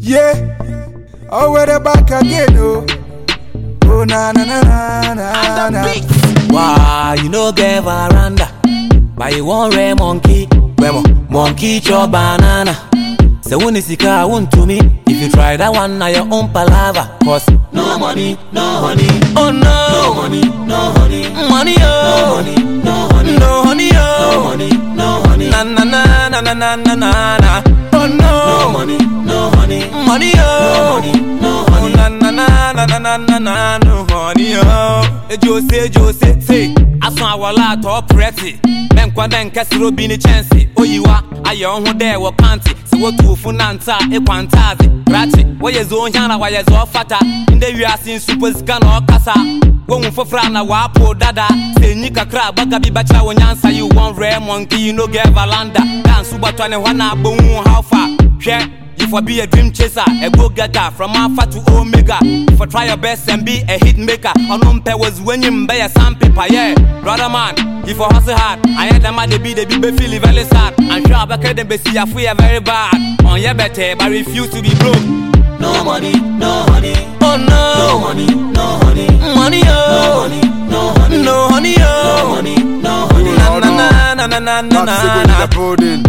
Yeah, oh, we're the back again, oh. Oh, na na na na na na. Why you no get veranda? But you want rare monkey? Wemo, monkey chop banana. So when it's sika won't to me. If you try that one, now your own palava. Cause no money, no honey. Oh no, no money, no honey. Money oh, no money, no honey. No honey oh, no money, no honey. Na na na na na na na na money, oh. No money, no honey. Na na na na na na no honey, oh. Ejo se, ejo se, se. Asun awala atọ pírẹ́tì. Mẹ́nkwa dẹ́ nkẹ́sìrì obi ni chẹ́nsì. Oyiwa, ayọ̀ ọ̀hún dẹ́ wọ pàǹtì. Siwo tuufu na nta ịkwa ntaazị. Rachi, wọ́yẹ̀ zọ ohiara wọ́yẹ̀ zọ fata. Ndị wiase nsukwe sika na ọkasa. Wohun foforɔ a na wɔapo dada. Sɛ nyi kakra a gbaka bi bɛkyerɛ wo nyansa yi wɔn rɛ monkey you no get valanda. Dance wobɛtɔ ne hɔ na abɛhu how far. Hwɛ You for be a dream chaser, a go getter from Alpha to Omega. For try your best and be a hit maker. On umpe was when you buy a sandpaper, yeah. Brother man, if for hustle hard, I had them at the be the be feel very sad. I'm sure I can be see if we are very bad. Oh, On your better, but refuse to be broke. No money, no honey. Oh no, no money, no honey. Money, oh, no money, no honey. No honey, oh, no money, no honey. Na na na na na na That's the na na. the building.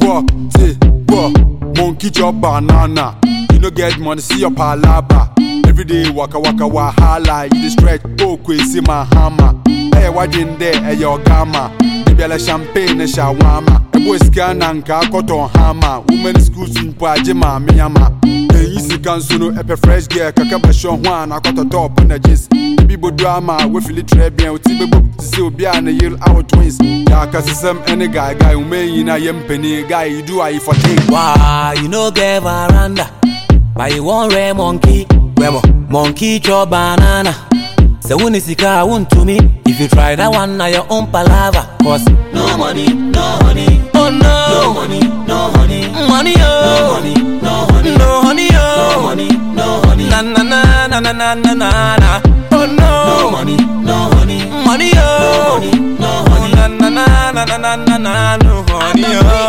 Walk, say, walk, monkey chop banana. You no get money, see your palaba. Every day waka waka wahala. You dey stretch, oh crazy my hammer. Hey, what in there? Hey, your gamma. Maybe a champagne and shawama abo sika na nka akɔtɔ hama women schools mpo agye maame ama ɛyi sika nso no ɛpɛ fresh girl kaka bɛhyɛ ho a na akɔtɔtɔ ɔpo na jeans ebi bodu ama wafili trɛ bɛn oti bɛbɔ te sɛ obi a ne yere awo twins yaka sisɛm ɛne guy guy women yi na yɛ mpanin guy yi do ayi for take. waa you no get veranda but you wan rare monkey wɛmɔ monkey chop banana. Say when it's car, won't to me. If you try that one, now your own palaver. Cause no money, no honey. na na na na na. Oh no. No money, no honey. Money oh. No money, no honey. Oh, na na na na na na na no honey oh.